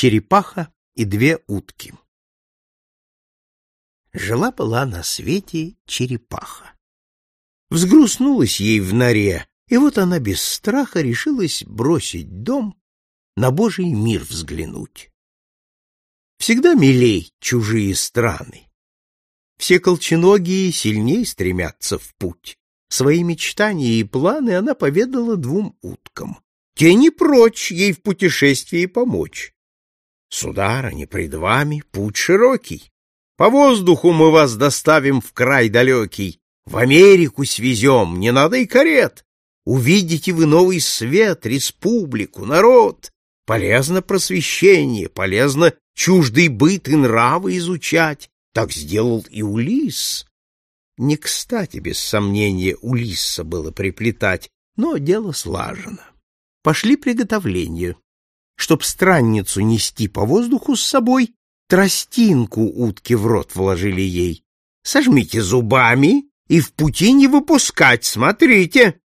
Черепаха и две утки. Жила-была на свете черепаха. Взгрустнулась ей в норе, и вот она без страха решилась бросить дом, на Божий мир взглянуть. Всегда милей чужие страны. Все колченогие сильней стремятся в путь. Свои мечтания и планы она поведала двум уткам. Те не прочь ей в путешествии помочь. Сударыня, пред вами путь широкий. По воздуху мы вас доставим в край далекий, в Америку свезем, не надо и карет. Увидите вы новый свет, республику, народ. Полезно просвещение, полезно чуждый быт и нравы изучать. Так сделал и Улис. Не кстати, без сомнения, Улисса было приплетать, но дело слажено. Пошли приготовления. Чтоб странницу нести по воздуху с собой, тростинку утки в рот вложили ей. Сожмите зубами и в пути не выпускать, смотрите.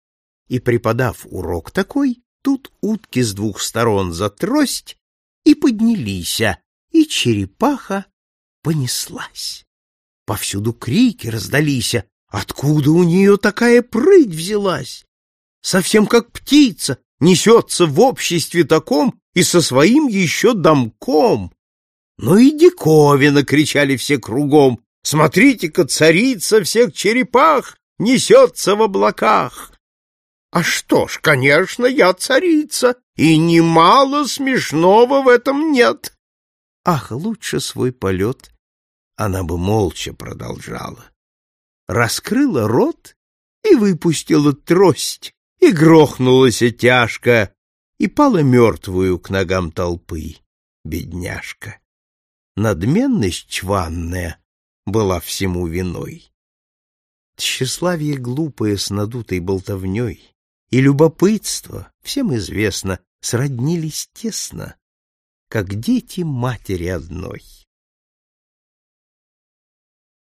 И, преподав урок такой, тут утки с двух сторон за трость и поднялись, и черепаха понеслась. Повсюду крики раздались, откуда у нее такая прыть взялась? Совсем как птица, несется в обществе таком и со своим еще домком. Ну и диковина, кричали все кругом. Смотрите-ка, царица всех черепах несется в облаках. А что ж, конечно, я царица, и немало смешного в этом нет. Ах, лучше свой полет она бы молча продолжала. Раскрыла рот и выпустила трость, и грохнулась тяжко, и пала мертвую к ногам толпы, бедняжка. Надменность чванная была всему виной. Тщеславие глупое с надутой болтовней и любопытство, всем известно, сроднились тесно, как дети матери одной.